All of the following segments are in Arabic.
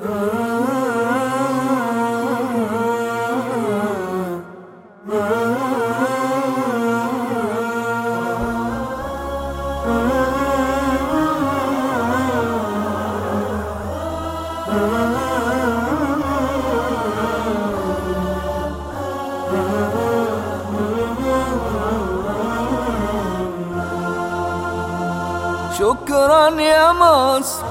Oh. شكرا يا مصر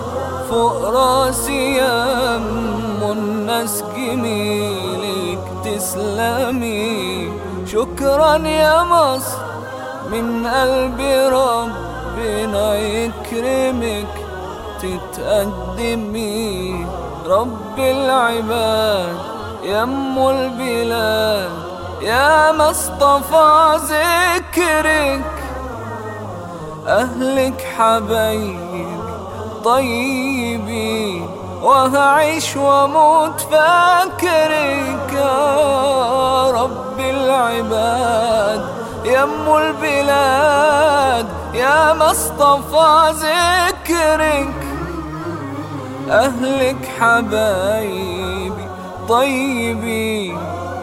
فوق راسي يا أم الناس جميلك تسلمي. شكرا يا مصر من قلبي ربنا يكرمك تتقدمي. رب العباد يا أم البلاد يا مصطفى ذكرك. أهلك حبايبي طيبين وهعيش وأموت فاكرك يا رب العباد. يا أم البلاد يا مصطفى ذكرك. أهلك حبايبي طيبين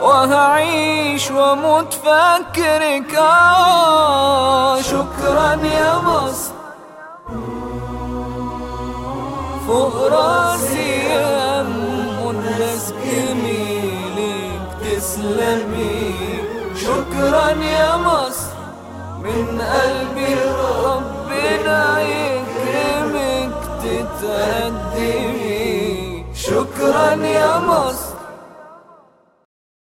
وهعيش واموت فاكرك آه شكرا يا مصر. فوق راسي أم الناس جميلك تسلمي شكرا يا مصر. من قلبي ربنا يكرمك تتقدمي شكرا يا مصر.